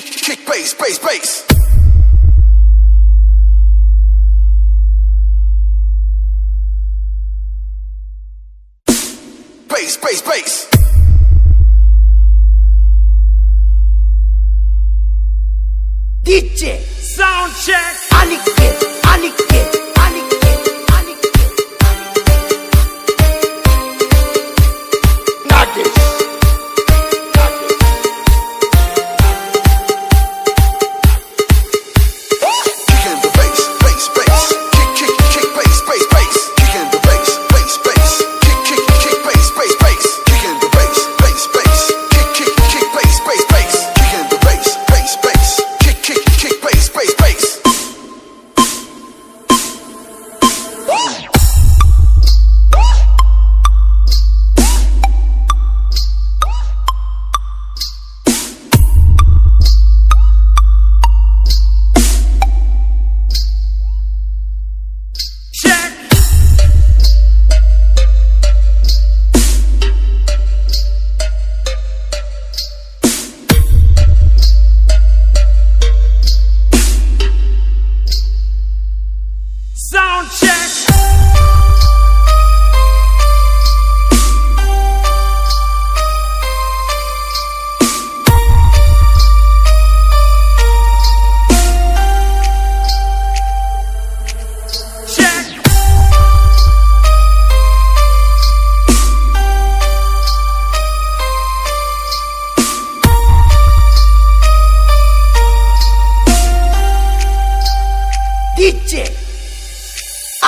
kick, kick, bass, bass, bass. Bass, bass, bass. DJ, sound check. Alex, Alex.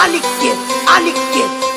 Anikir, Anikir,